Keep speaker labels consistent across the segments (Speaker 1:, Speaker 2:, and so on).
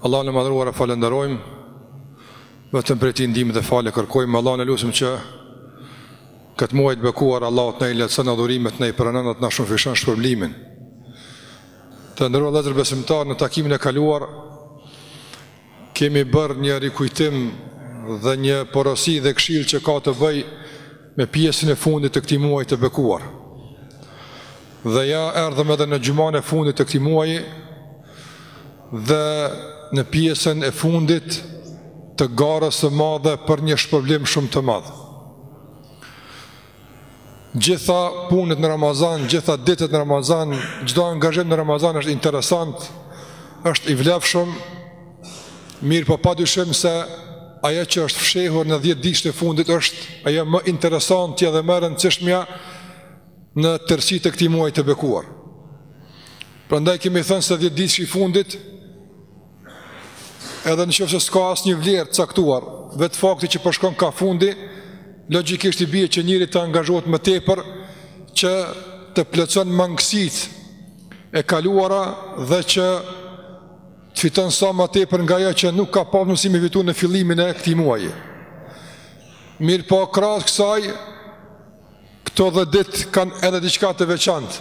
Speaker 1: Allahun e Madhëruar e falënderojmë, vetëm prej Tij ndihmë dhe falje kërkojmë, Allahun e lusim që këtë muaj të bekuar Allahu të na i lehtëson adhurimet, na i pranon dhe të na shumëfishon shpërblimin. Të nderuar vëllezër besimtar, në takimin e kaluar kemi bërë një rikujtim dhe një porosi dhe këshillë që ka të bëjë me pjesën e fundit të këtij muaji të bekuar. Dhe ja erdhëm edhe në xhuman e fundit të këtij muaji dhe në pjesën e fundit të garës së madhe për një shpërblim shumë të madh. Gjitha punët në Ramazan, gjitha ditët në Ramazan, çdo angazhim në Ramazan është interesant, është i vlefshëm Mirëpo pa dyshim se ajo që është fshehur në 10 ditshin e fundit është ajo më interesantja dhe më e rëndësishmja në tërësi të këtij muaji të bekuar. Prandaj kemi thënë se 10 ditshi i fundit edhe në qoftë se s'ka asnjë vlerë të caktuar, vetë fakti që po shkon ka fundi, logjikisht i bie që njeri të angazhohet më tepër që të plotëson mangësitë e kaluara dhe që Të fiton sa më tepër nga ajo që nuk ka pasur mundësi me fitu në fillimin e këtij muaji. Mirëpo krahas kësaj këto 10 ditë kanë edhe diçka të veçantë.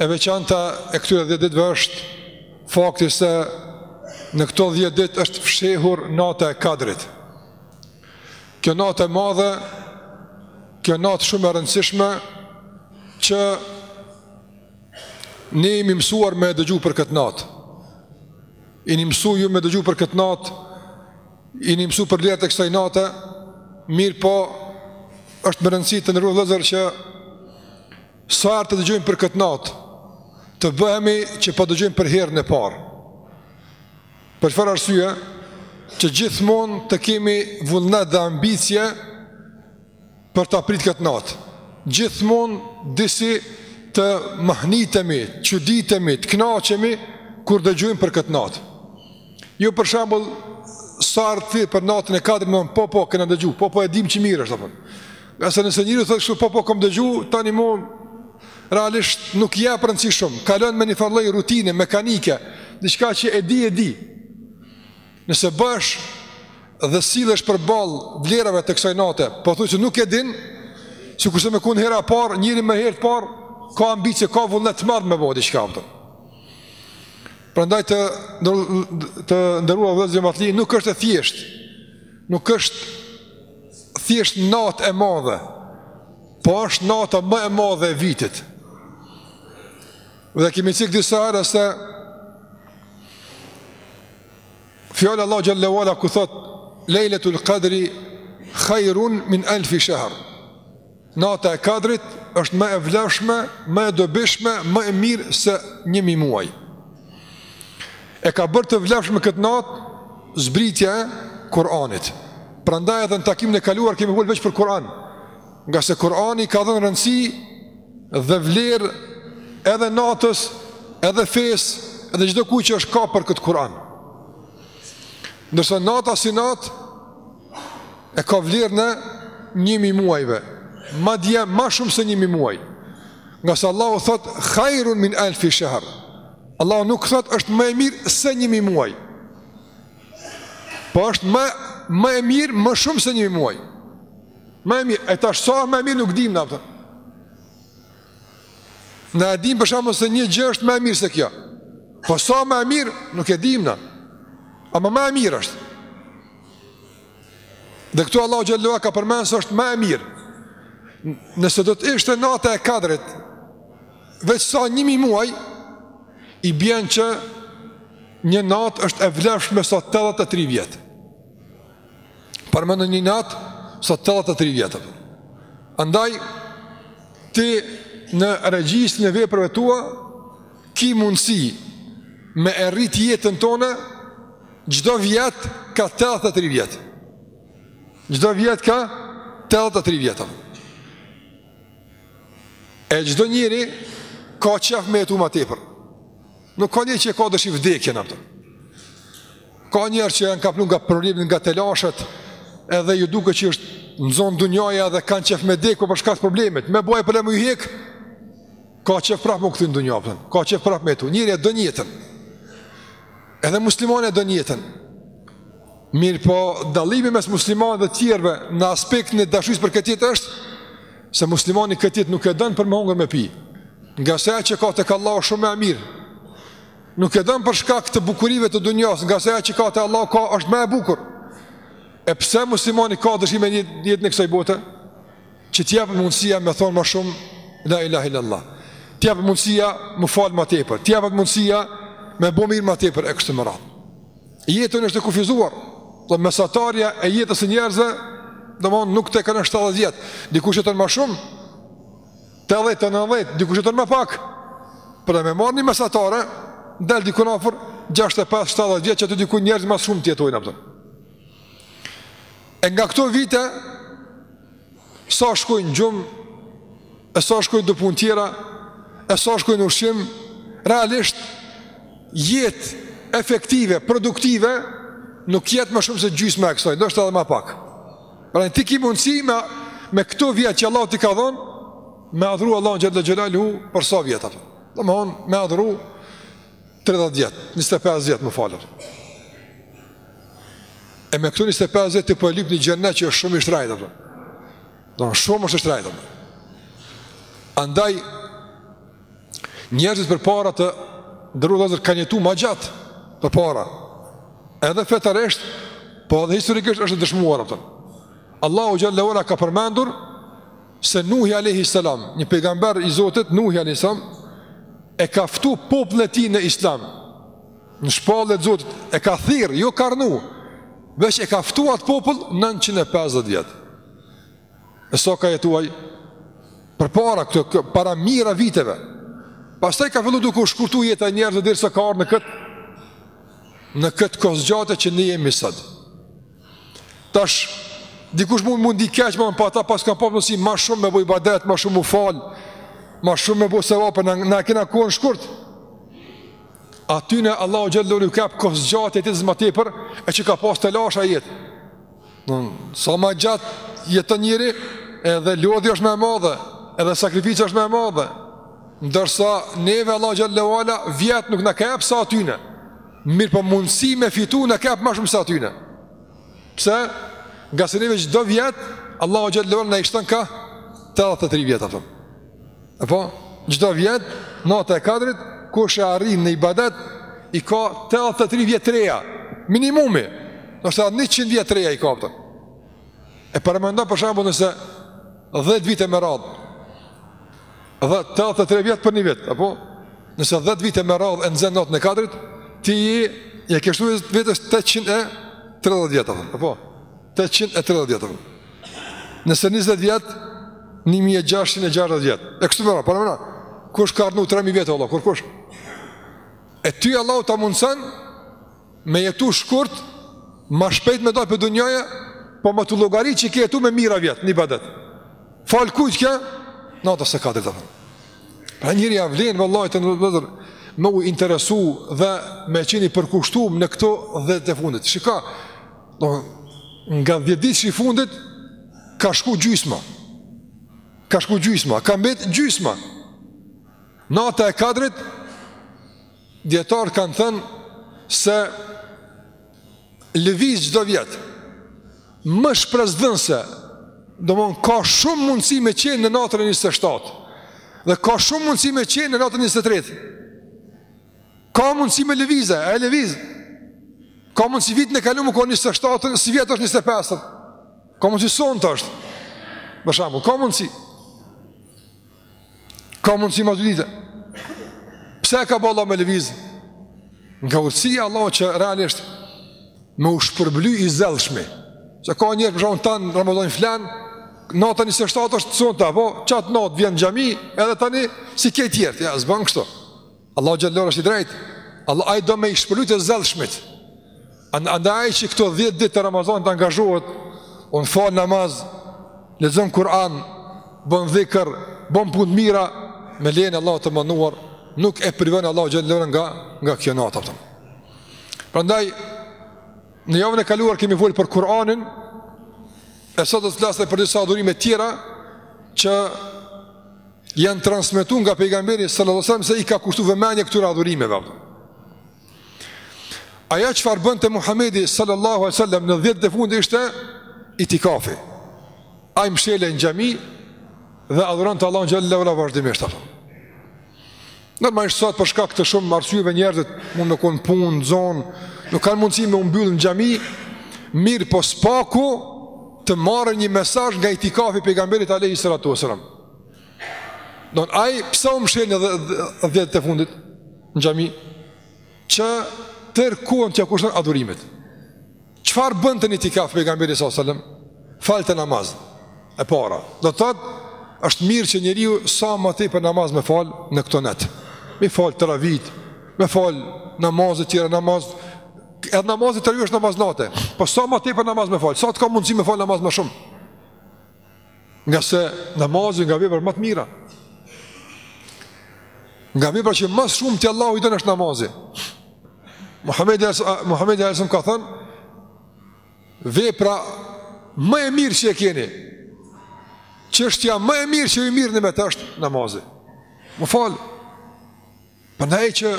Speaker 1: E veçanta e këtyre 10 ditëve është fakti se në këto 10 ditë është fshehur nata e Kadrit. Kjo natë e madhe, kjo natë shumë e rëndësishme që Ne jemi mësuar me e dëgju për këtë natë. Jeni mësu ju me dëgju për këtë natë, jeni mësu për vlerat e kësaj nate, mirëpo është me rëndësi të nderuar vllezër që sa herë të dëgjojmë për këtë natë, të bëhemi që po dëgjujmë për herën e parë. Për çfarë arsye, që gjithmonë të kemi vullnet dhe ambicje, për ta prit këtë natë. Gjithmonë disi të mahnitemi, të çuditemi, të kënaqemi kur dëgjojmë për këtë natë. Jo për shembull sa ardhi për natën e Kadrit, po po kena dëgju, po po e dim që mirë është apo. Ngase nëse njeri thotë kështu po po kam dëgju, tani më realisht nuk i jep rëndësi shumë. Kalon me një farë rutine mekanike, diçka që e di e di. Nëse bësh dhe sillesh përballë vlerave të kësaj nate, po thotë se nuk e din, sikur se me kon hera e parë, njëri me herë të parë ka ambicie, ka vullnet të madh me bo diçka. Prandaj të nderuar vëllezër mat'li nuk është e thjeshtë. Nuk është thjesht natë e madhe, po është nata më e madhe e vitit. Dhe kemi cekë disa herë se Fjala Allah xhelle ue ala ku thot Lejletul kadri hajrun min elfi shehr. Nata e Kadrit është më e vlefshme, më e dobishme, më e mirë se 1000 muaj. E ka bërë të vlefshme këtë natë zbritja e Kur'anit. Prandaj edhe në takimin e kaluar kemi folur veç për Kur'an. Ngase Kurani i ka dhënë rëndësi dhe vlerë edhe natës, edhe fesë, edhe çdokujt që është kap për këtë Kur'an. Ndërsa nata si natë e ka vlerën e 1000 muajve, madje më shumë se 1000 muaj. Ngase Allahu thot hajrun min elfi shehr. Allahu nuk thot është më e mirë se 1000 muaj. Po është më më e mirë më shumë se 1000 muaj. Më e mirë, e tash sa më e mirë nuk dimë na apo. Na e dimë për shembull se një gjë është më e mirë se kjo. Po sa më e mirë nuk e dimë na. Ama më e mirë është. Dhe këtu Allahu xhelle ue ala ka përmendur se është më e mirë. Nëse do të ishte nata e kadrit, veç sa një mijë muaj i bjen që një natë është e vlefshme sa 83 vjet. Paramendo një natë sa 83 vjet. Andaj, ti në regjistrin e veprave tua, ki mundësi me e rritë jetën tonde, çdo vjet ka 83 vjet. Çdo vjet ka 83 vjet. E çdo njeri ka qef me jetu ma tepër. Nuk ka njeri që e ka dëshirë vdekjen apo. Ka njerëz që janë kaplu nga problemet, nga telashet, edhe ju duket që është nzonë dunjaja dhe kanë qef me dekë, po për shkak të problemeve, me bo problemi me ju hekë, ka qef prapë me u kthy në dunja, prapë. Ka qef prapë me jetu, njeri e don jetën, edhe muslimani e don jetën, Mirëpo, dallimi mes muslimanëve dhe të tjerëve në aspektin e dashurisë për këtë jetë është se muslimani këtë jetë nuk e don për me hongër me pi. Ngase ajo që ka tek Allahu është shumë më e mirë. Nuk e don për shkak të bukurive të dunjas, ngase ajo që ka tek Allahu është më e bukur. E pse muslimani ka dëshirë jetën e kësaj bote? Që t'i jepet mundësia me thonë më shumë la ilaha illallah. T'i jepet mundësia me u fal më tepër, t'i jepet mundësia me bo mirë më tepër e kështu me radhë. Jetën, është e kufizuar, dhe mesatarja e jetës së njerëzve, domethonë nuk tejkalon 70 vjet, dikush jeton ma shumë, tetëdhetë nëndhet, dikush jeton ma pak, por me marrë një mesatare, del dikun afer 65-70 vjet, që të dikun njerëzve ma shumë të jetojnë, a po kupton. E nga këto vite, sa shkojnë n'gjumë, e sa shkojnë do punë tjera, e sa shkojnë n'ushqim, realisht jetë efektive, produktive, nuk jet më shumë se gjysma e kësaj, ndoshta edhe ma pak. Pra në ti ki mundësi me, me këto vjet që Allahu t'i ka dhonë, me adhru Allahun xhel-le xhelaluhu për sa vjet, apo. Domethonë me adhru 30 vjet, 25 vjet me u falë. E me këto 25 vjet po lyp po një xhennet që është shumë i shtrejtë, apo. Domethonë shumë është i shtrenjtë. Andaj, njerëzit përpara të dërru dhe zërë kanë jetu ma gjatë përpara. Edhe fetarisht, po edhe historikisht është e dëshmuar. A po kupton. Allahu xhelle ue ala ka përmendur se Nuhi a.s. një pejgamber i Zotit, Nuhi a.s. e ka ftu popullin e tij në islam. Në shpallje t'Zotit, e ka thirrë, jo ka rrnu, veç e ka ftu atë popull 950 vjet. E sa ka jetu ai? Përpara, këtë, para mijëra viteve. Pastaj ka fillu duke u shkurtu jeta e njerëzve derisa ka ardh në këtë, në këtë kohëzgjatje që ne jemi sot. Tash, dikush mund mund t'i vjen keq, me thon pa ata paskan pas përparësi ma shumë me bo ibadet, ma shumë me u falë, ma shumë me bo sevape, ne, ne e kena kohën shkurt. Atyne, Allahu xhelle u ka jap kohëzgjatje t'jetës ma tepër, e që ka pas telashe jeta. Don, sa më gjatë jeton njeri, edhe lodhja është më e madhe, edhe sakrifica është më e madhe. Ndërsa neve Allahu xhelle ue ala vjet nuk na ka jap sa atyne. Mirëpo mundësi me fitu na ka jap ma shumë se atyne. Pse? Ngase neve çdo vjet Allahu xhelle ue ala na i shton ka 83 vjet apo. Apo, çdo vjet, nata e kadrit, kush e arrin në ibadet, i ka 83 vjet t'reja, minimumi, ndoshta edhe 100 vjet t'reja i ka, a po kupton. E paramendo për shembull nëse 10 vite me radhë, dhe 83 vjet për një vit, apo, nëse 10 vite me radhë e nxen natën e kadrit, ti ia ke shtu vetes 830 vjet, apo, tetëqind e tridhjetë vjet apo nëse njëzet vjet një mijë e gjashtëqind e gjashtëdhjetë vjet e kështu me radhë paramendo kush ka ardhur tre mijë vjet Allah kur kush e ty Allah ta mundson me jetu shkurt më shpejt me dal prej dunjaje po me t'llogarit që i ke jetu me mija vjet në ibadet fal kujt ksaj natës së kadrit apo pra njëri ia vlen vallahi të nderum me u interesu dhe me qenë i përkushtum në këto 10 të fundit. Shikoj Do nga 10 ditëshi i fundit ka shku gjysma. Ka shku gjysma, ka mbet gjysma. Nata e kadrit dijetarët kanë thënë se lëviz çdo vjet. Më shpresëdhënëse, domethon ka shumë mundësi me qenë në natën e 27. Dhe ka shumë mundësi me qenë në natën e 23. Ka mundësi me lëviz, e lëviz. Ka mundësi vitin e kaluar ka 27, sivjet është 25. Ka mundësi sonte është. Për shembull, ka mundësi. Ka mundësi me dit. Pse ka bo Allahu me lëviz? Nga urtësia e Allahut që realisht me u shpërbly i zellshmi. Se ka njeri për shembull tanë Ramazanin flen, nata 27 është sonte, po qatë natë vjen n'xhami, edhe tani sikur tjerët, jo, s'bon kështu. Allahu xhel-le ve ala është i drejt Allah ai do me i shpërbly të zellshmit Andaj ai që këto 10 ditë të Ramazanit angazhohet edhe fal namaz Lexon Kur'an Bën dhikër Bën punë t'mira Me leje t'Allahut t'madhëruar Nuk e privon Allahu xhel-le ve ala nga, nga kjo natë. Prandaj Në javën e kaluar kemi folë për Kur'anin E sot do të flas edhe për disa adhurime tjera Që janë transmetu nga pejgamberi sallallahu alajhi wasallam se i ka kushtuar vëmendje këtyre adhurimeve. Ajo çfarë bënte Muhammedi sallallahu alajhi wasallam në dhjetë të fundit ishte itikafi. Ai mshelej në xhami dhe adhuronte Allahun xhel-le ve ala vazhdimisht. Ato. Normalisht sot për shkak të shumë arsyeve njerëzit mund të kenë punë, t'zonë, nuk kanë mundësi me u mbyll në xhami, mirëpo s'paku të marrim një mesazh nga itikafi i pejgamberit alayhi salatu wasalam. Don ai pse u mshel dhjetë të fundit në xhami që tërë kohën t'ia kushton adhurimit. Çfarë bënte në itikaf pejgamberi sallallahu alajhi wasallam? Falte namaz. E para, do të thotë është mirë që njeriu sa më tepër namaz me fal në këto net. Me fal travit, me fal namaze tjera namaz. Edhe namazi travive është namaz nate. Po sa më tepër namaz me fal, sa të ka mundësi me fal namaz më shumë. Ngase namazi nga veprat më të mira. Nga veprat që më së shumti Allahu i don është namazi. Muhamedi alejhi selam ka thënë vepra më e mirë që e keni. Çështja më e mirë që e mirreni me të është namazi. Me fal, Prandej që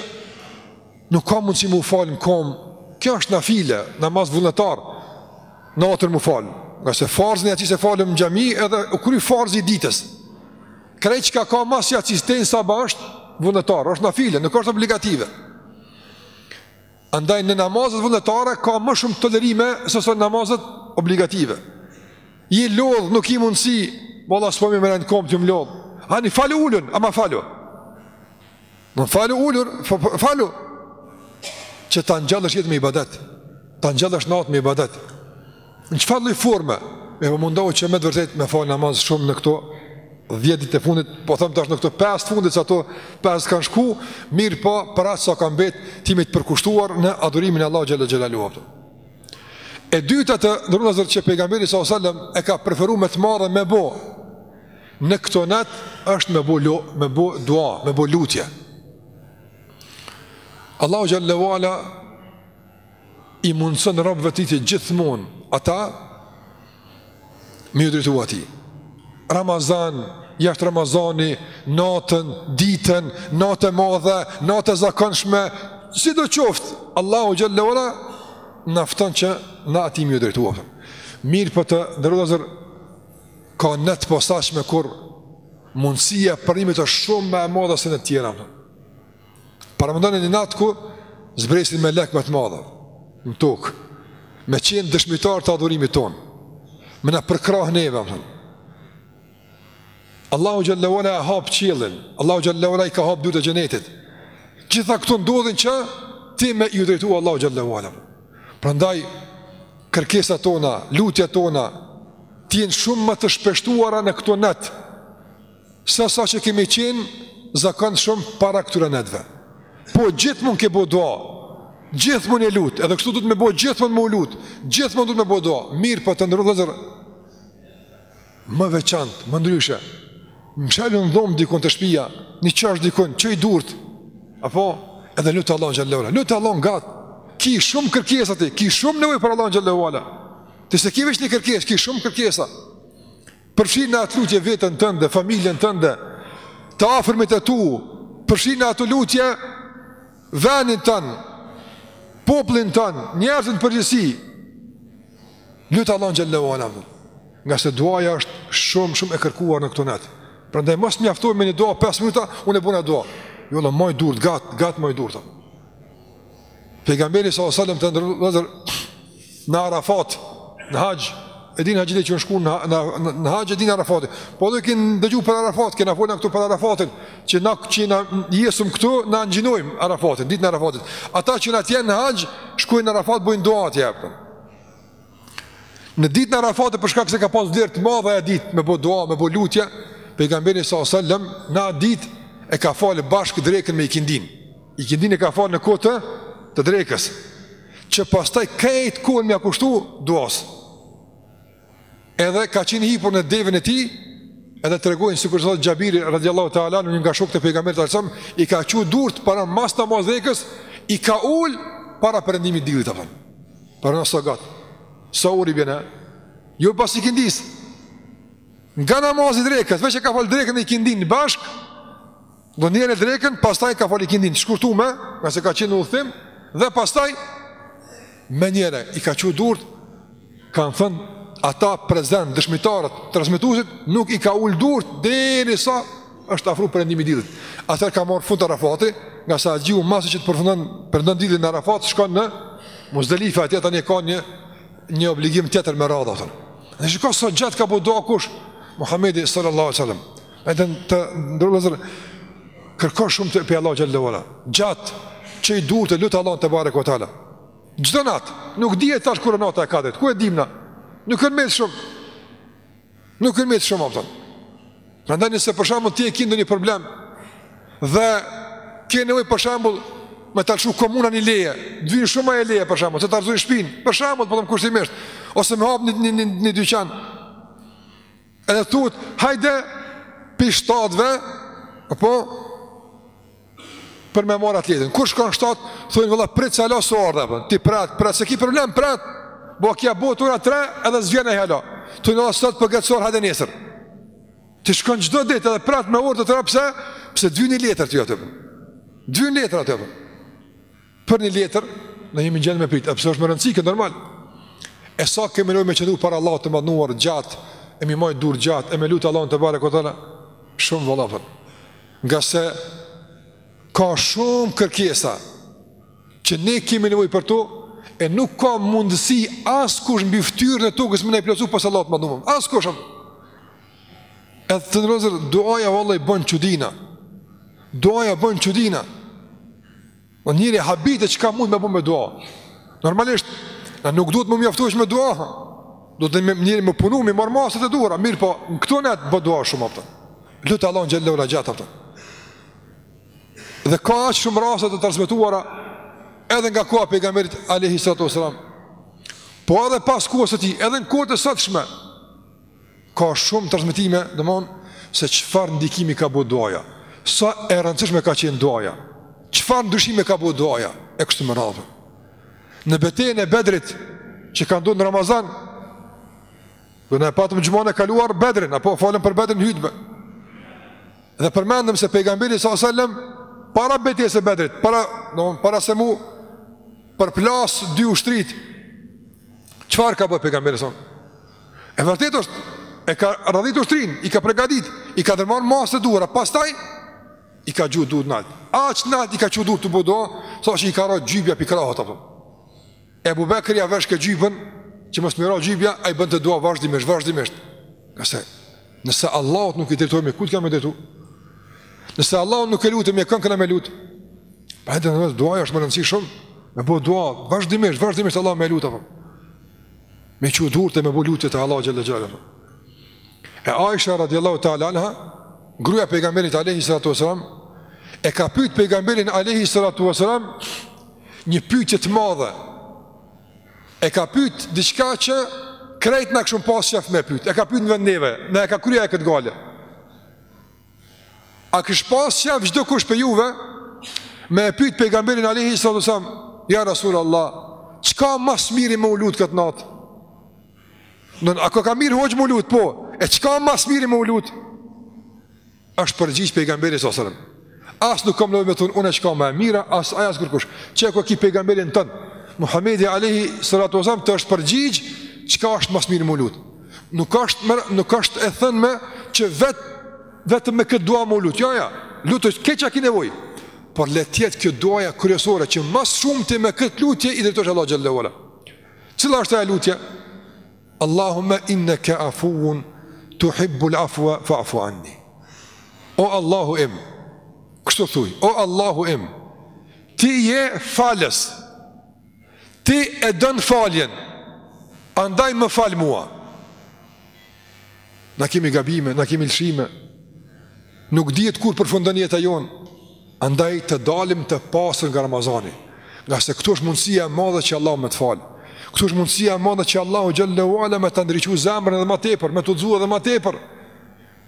Speaker 1: nuk ka mundësi m'u fal n'komë, kjo është nafile, namaz vullnetar, natën m'u fal, ngase farzin e jacisë e falëm në xhami edhe u kry farzi i ditës. Krejt çka ka mas jacisë, tej n'sabah është vullnetar, është nafile, nuk është obligative. Andaj në namazet vullnetare ka më shumë tolerime sesa në namazet obligative. Je lodh, nuk ki mundësi, valla s'po më merren komt, jom lodh. Ani falu ulun, ama falu. Mun falu ulur, falu. Që ta ngjallësh jetën me ibadet. Ta ngjallësh natën me ibadet. Në çfarëdo lloj forme, mirëpo mundohu që me të vërtet me fal namaz shumë në këto 10 ditët e fundit, po them tash në këto 5 të fundit se ato 5 kanë shku, mirë po për aq sa kanë mbet të jemi të përkushtuar në adhurimin e Allahut xhelle xhelaluhu. E dyta të nderun vllazër që pejgamberi alejhi selam e ka preferu me të madhe me bo. Në këto net është me bo me bo dua, me bo lutje. Allahu xhelle ve ala i mundëson robëve të tij gjithmonë ata me ju drejtu atij. Ramazan, jashtë Ramazani, natën, ditën, natë e madhe, natë e zakonshme, sido qoftë, Allahu xhelle ve ala na fton që na atij me ju drejtu atij. Mirëpo të nderun vllazër ka net të posaçme kur mundësia e pranimit është shumë më e madhe se net tjera. Paramendoni një natë ku zbresin melekët me të madhe, në tokë, me qenë dëshmitar të adhurimit tonë, me na përkrahë neve, me thënë. Allahu xhelle ve ala e hap qiellin, Allahu xhelle ve ala i ka hapë dyrt e xhenetit. Gjitha këto ndodhin që ti me ju drejtu Allahut xhelle ve ala. Prandaj, kërkesat tona, lutjet tona, të jenë shumë më të shpeshtuara në këto net, Sesa që kemi qenë zakonshëm para këtyre netve. Po gjithmon ke bo dua, gjithmon je lutë, edhe kështu duhet me bo gjithmon m'u lutë, gjithmon duhet me bo dua, mirë po të nderun vllazër, më veçantë, më ndryshe, mshelu në dhomë dikun te shpia, në qosh dikun, çoji durt, hapu edhe lute Allahun xhelle ve ala, lute Allahun gatë, ki shumë kërkesa ti, ki shumë nevojë për Allahun xhelle ve ala, ti s'e ki veç një kërkes, ki shumë kërkesa, Përfshi në atë lutje veten tënde, familjen tënde, të afërmit e tu, përfshi në atë lutje vendin tënd, popullin tënd, njerëzit në përgjithësi. Lut Allahun xhelle ue ala. Nga se duaja është shumë shumë e kërkuar në këtë natë. Prandaj mos mjafto me një dua 5 minuta, unë e bëna dua. Jo, mbaji durt, gat, gat mbaji durt. Pejgamberi sallallahu alajhi wasallam të nderuar në Arafat, në Haxh, e din Haxhit që shkon në në në Haxh e din Arafat. Po do kin dëgju për Arafat, kena folën këtu për Arafatin, që na që na jesim këtu, na ninojm Arafatin, ditën e Arafatit. Ata që tjenë në Haxh, shkojnë në Arafat bëjnë dua atje apo. Në ditën e Arafatit për shkak se ka pas vlerë të madhe ajo ditë me bë dua, me bë lutje, pejgamberi sallallahu alajhi wasallam në atë ditë e ka falë bashkë drekën me ikindin. Ikindin e ka falë në kohë të të drekës. Që pastaj këtë kohën me ia kushtu duas. Edhe ka qenë hipur në devën e tij, edhe tregojnë sikur thot Xhabiri radhiyallahu ta'ala anhu një nga shokët e pejgamberit sallallahu alajhi wasallam i ka çu durt prej mas namazit drekës, i ka ul para perëndimit të diellit apo. Paramno sa gat Sa orë i bjen Jo pas ikindis Nga namazi i drekës Veç e ka falë drekën dhe ikindinë bashk Pra njëre drekën Pastaj ka falë ikindin Shkurtume Nga se ka qenë udhtim Dhe pastaj Menjëre I ka çu durt Kanë thënë Ata prezent Dëshmitarët Transmetusit Nuk i ka ul durt Derisa Është afru perëndimi i diellit. Atëherë ka marrë fund Arafati, ngase haxhiu masi që të përfundon perëndon dielli në Arafat shkon në Muzdalifa, atje tani ka një një obligim tjetër me radhë atë. Ne shikoj sa gjatë ka bë dua kush Muhamedi sallallahu alaihi wasallam. Edhe të nderuar kërko shumë prej Allahit xhelle ue ala Gjatë çoji durt lute Allahun tebareke ue teala Çdo natë, nuk dihet tash kur nata e kadrit Ku e dim na, nuk kanë mbet shumë Nuk kanë mbet shumë, a kupton. Prandaj nëse për shembull ti e ki ndonjë problem dhe ke nevoj për shembull me ta lëshu komuna një leje, t'vyn shumë ajo leje për shembull, se ta rrzojn shpin, për shembull, po thom kushtimisht, ose me hap një, një, një, një dyqan, edhe thot, hajde, pi shtatëve, apo, për me marrë atë letrën. Kur shkon shtatë, thujnë vëlla, prit se hala s'erdh, për. ti pret, pret, se ki problem, pret, bo ka u bo ora tre, edhe s'vjen hala. Thujnë vëlla, sot për gati s'osht, hajde nesër. Ti shkon çdo ditë edhe pret me orë të tëra, pse? Pse t'vyn një letër të jote, për. T'vyn një letër atë, për. Për një letër, na jemi në gjendje me prit, e pse është me rëndësi, kjo normal. E sa kemi nevojë me qëndru para Allahut të madhnuar gjatë, e m'i majt durt gjatë, e me lut Allahun tebareke ue teala, shumë vëllezër. Ngase ka shumë kërkesa që ne kemi nevojë për to, e nuk ka mundësi askush mbi ftyrën e tokës me na i plotësu pos Allahut të madhnuar. Askush, edhe vëllezër, duaja vallahi bën çudina, duaja bën çudina, O njeri habitet çka mund me bo me dua Normalisht Na nuk duhet m'u mjaftu veç me dua Duhet njeri me punu M'i marrë masat e duhura Mirëpo në këto netë bo dua shumë a kupton Lute Allahun xhele ue ala gjatë a kupton Dhe ka aq shumë raste të transmituara Edhe nga koha e pejgamberit alejhi salatu ue selam Po edhe pas kohës së tij Edhe në kohët e sotshme Ka shumë transmetime, domthon se çfarë ndikimi ka bo duaja. Sa e rëndësishme ka qenë duaja. Çfarë ndryshime ka bo duaja e kështu me radhë. Në betejën e Bedrit që ka ndodhur në Ramazan, na e patëm xhumanë e kaluar Bedrin, apo folëm për Bedrin hutbe. Dhe përmendëm se pejgamberi salallahu alejhi ue selem para betejës së Bedrit, para, domthon para se m'u përplas dy ushtritë. Çfarë ka bo pejgamberi sa? E vërtetë është, e ka radhit ushtrinë, i ka pregatit, i ka ndërmarrë masat e duhura, pastaj, i ka çu durt nalt. Aq nalt i ka çu durt tu bo dua, saqë i ka ra xhybja prej krahëve, apo. Ebu Bekri ia veshke xhyben, që mos me i ra xhybja, ai bënte dua vazhdimisht, vazhdimisht. Nëse, nëse Allahut nuk i drejtohemi, kujt kena me iu drejtu? Nëse Allahun nuk e lutim, e kën kena me lut? Pra edhe duaja është me rëndësi shumë, me bo dua, vazhdimisht, vazhdimisht Allahun me lut, apo. Me i çu durt e me bo lutje te Allahu xhele xhelaluhu E Aisha radiallahu ta'ala anha Gruja e pejgamberit alejhi salatu ue selam E ka pyt pejgamberin alejhi salatu ue selam Një pytje të madhe E ka pyt diçka që Krejt na kishim pas qef me pyt E ka pyt në vend neve Na e ka kry këtë gajle A kish pas qef çdokush prej juve me e pyt pejgamberin alejhi salatu ue selam, ja Resulallah, çka ma s'miri me u lut këtë natë? Nën, a koka mirë hoxhë me u lut, po, e çka ma s'miri me u lut? Është përgjigj pejgamberi salatu selam. As nuk kom nevojë me thonë unë çka ma e mira, as ai as kurkush. Qe ku e ki pejgamberin tonë, Muhammedi alejhi salatu ue selam, të është përgjigj çka është ma s'miri me u lut. Nuk është, nuk është e thënë me, që vet vetëm me këtë dua me u lut. Jo, jo. Lute krejt çka ki nevojë. Por le të jetë kjo duaja kryesore që më së shumti me këtë lutje i drejtohesh Allahut xhelle ue ala. Cila është ajo lutje? Allahumma innaka afuwun tuhibbul afwa fa'fu anni. O Allahu im. Kështu thuj, o Allahu im. Ti je falës. Ti e don faljen, andaj më fal mua. Na kemi gabime, na kemi lëshime. Nuk dihet kur përfundon jeta jonë. Andaj të dalim të pastër nga Ramazani, ngase këtu është mundësia e madhe që Allahu me të fal. Këtu është mundësia e madhe që Allahu xhelle ue ala me ta ndriçu zemrën edhe ma tepër, me të udhëzu edhe ma tepër.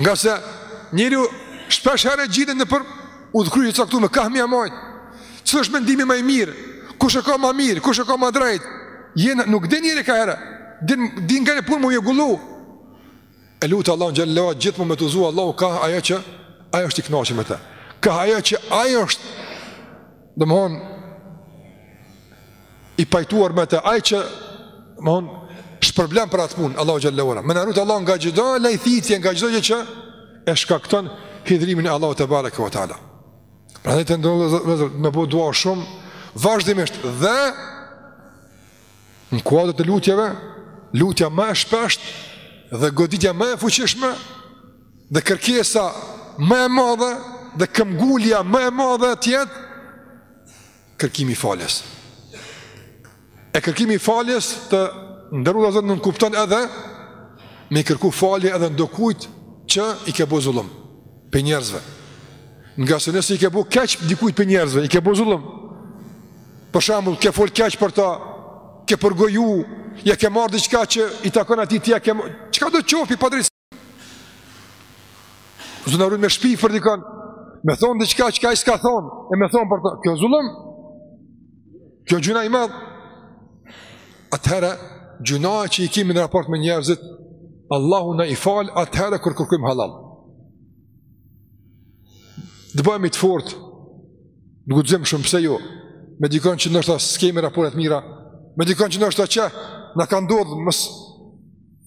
Speaker 1: Ngase njeriu shpeshherë gjindet nëpër udhëkryqe të caktume, kah me ia majt. Cili është mendimi ma i mirë? Kush e ka ma mirë? Kush e ka ma drejt? E nuk din njeri kaherë. Din din kanë punë me i rregullu. E lut Allahun xhelle gjithmonë me të udhëzu Allahu ka ajo që ai është i kënaqur me të. Ka ajo që ai është Domethënë, i pajtuar me të ajo që, domethënë, shpërblen për atë punë, Allahu xhelle ue ala. Me na rujt Allahu nga çdo lajthitje, nga çdo gjë që e shkakton hidhërimin e Allahut tebareke ve teala. Prandaj të nderuar, me bo dua shumë, vazhdimisht dhe në kuadër të lutjeve, lutja ma e shpeshtë dhe goditja ma e fuqishme, Dhe kërkesa më e madhe dhe këmbgulja më e madhe të jetë kërkimi i faljes. E kërkimi i faljes të nderuar, nënkupton edhe me kërku falje edhe ndokuj që i ke bo zullum prej njerëzve. Ngase nëse i ke bo keq dikujt prej njerëzve, i ke bo zullum. Për shembull, ke fol keq për ta, e ke përgoju, ia ke marr diçka që i takon atij ti ia ke. Çkado qoftë padrejtësi Zoti na rujt me shpif për dikën, me thonë diçka, çka ai s'ka thonë, e me thonë për të, kjo zullum, kjo gjynah i madh. Atëherë, gjynahet që i kemi në raport me njerëzit, Allahu na i fal, atëherë kur kërkojmë hallall. Dhe bëhemi të fortë, të guximshëm pse jo, me dikën që ndoshta s'kemi raporte të mira, me dikën që ndoshta që, na ka ndodhë mes,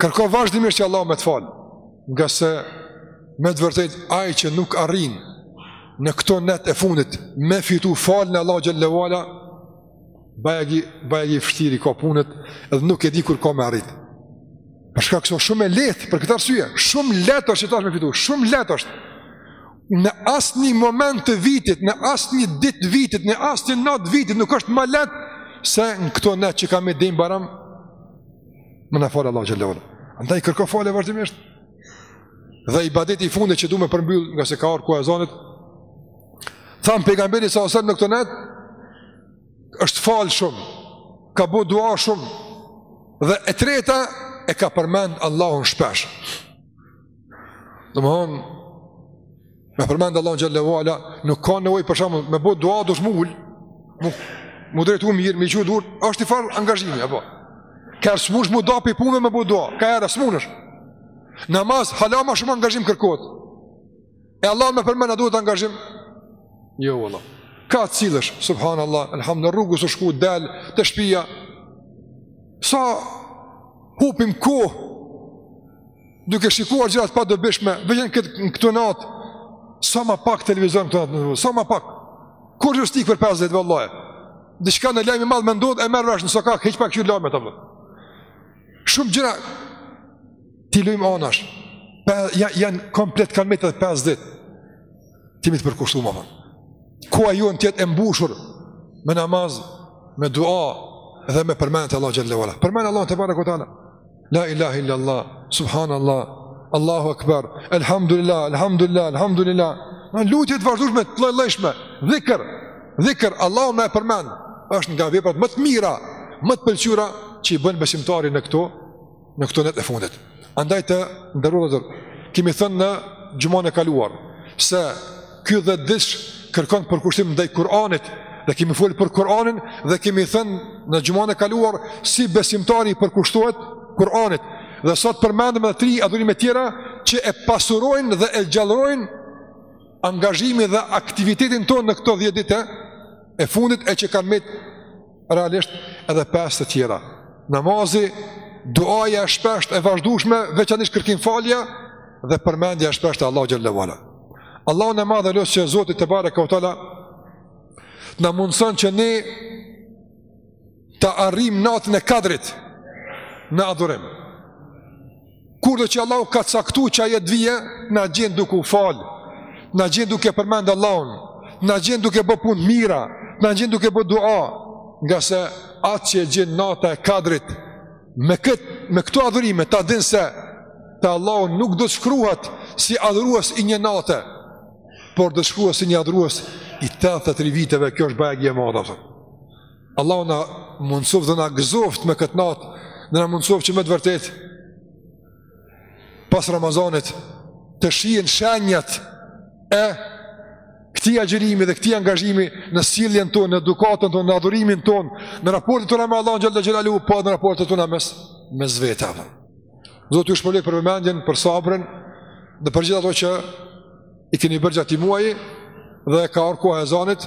Speaker 1: Kërko vazhdimisht që Allahu me të falë, ngase me të vërtetë ai që nuk arrin në këto net të fundit me fitu faljen e Allahut xhelle ue ala, bajagi, bajagi vështirë i ka punët edhe nuk e di kur ka me e arrit. Për shkak se o shumë e lehtë për këtë arsye, shumë lehtë është që tash me e fitu, shumë lehtë është. Në asnjë moment të vitit, në asnjë ditë të vitit, në asnjë natë të vitit, nuk është ma lehtë se në këto net që kemi deri në bajram, Me na fal Allahu xhelle ala. Andaj kërko falje vazhdimisht. Dhe ibadeti i fundit që du me përmbyll ngase ka ardh koha ezanit. Thamë pejgamberi alejhi selam në këtë net është fal shumë. Ka bo dua shumë. Dhe e treta e ka përmend Allahun shpesh. Domthon Me përmend Allahun xhelle ala, nuk ka nevoj për shumë, me bo dua duhesh m'u ul, mu, mu drejtu mirë, m'i çu durt, është i farë angazhimi, apo. Ka herë s'munsh m'u da për i punë me bo dua, ka herë s'munësh. Namaz, hala ma shumë angazhim kërkon. E Allahun me përmend a duhet angazhim? Jo, Allah. Kah t'sillesh, subhanallah, elham rrugës tu shku, del, te shpia. Sa hupim kohë, duke shikuar gjëra të padobishme, vjen këtë këtu natë. Sa më pak televizion këtu natë, sa më pak. Kurgjo s't'ik për 50 vëllai. Diçka ndonjë lajm i madh me ndodh e merr vesh në sokak, hiç pa kqyr lajmet. Shumë gjëra t'i lëmë anash. Pa ja, janë komplet kanë met 50. Ti me iu përkushtu më vonë. Koha jonë t'jetë e mbushur me namaz, me dua dhe me përmendje të Allahut xhelle ala. Përmend Allahun tebareke ve teala. La ilahe illallah, subhanallah, Allahu akbar, elhamdulillah, elhamdulillah, elhamdulillah. Në lutje të vazhdueshme të lloj-llojshme, dhikr, dhikr Allahun me e përmend, është nga veprat më të mira, më të pëlqyera që i bën besimtari në këto në këto net e fundit. Andaj të nderuar, kemi thënë në xhuman e kaluar se Ky dhjetësh kërkon përkushtim ndaj Kur'anit dhe kemi fol për Kur'anin dhe kemi thënë në xhumën e kaluar si besimtari i përkushtohet Kur'anit. Dhe sot përmendëm edhe tri adhurime tjera që e pasurojnë dhe e gjallërojnë angazhimin dhe aktivitetin tonë në këto 10 ditë e fundit e që kanë met realisht edhe pesë të tjera. Namazi, duaja e shpeshtë e vazhdueshme, veçanërisht kërkim falja dhe përmendja e shpeshtë e Allahut xhelle ala. Allahun e madh e lus që Zoti tebareke ve teala të na mundson që ne ta arrijmë natën e kadrit në adhurim. Kurdo që Allahu ka caktu që ajo t'vije, t'na gjejë duke u falë, t'na gjejë duke përmendë Allahun, t'na gjejë duke bë punë t'mira, t'na gjejë duke bë dua, ngase atë që e gjen nata e kadrit, me, kët, me këto adhurime, ta dinë se te Allahu nuk do të shkruhet si adhurues i një nate, por do të shkruhet si një adhurues i 83 viteve, kjo është bajagi e madha, Allahu na mundsoftë dhe na gëzoftë me këtë natë, dhe na mundsoftë që me të vërtetë pas Ramazanit të shihen shenjat e këtij agjërimi dhe këtij angazhimi në sjelljen tonë, në edukatën tonë, në adhurimin tonë, në raportin tonë me Allahun xhel-le xhelaluhu, po në raportet tona mes mes vetave. Zoti ju shpërbleftë për vëmendjen, për sabrin, dhe për gjithë ato që i keni bërë gjatë muajit dhe ka ardhur koha e ezanit,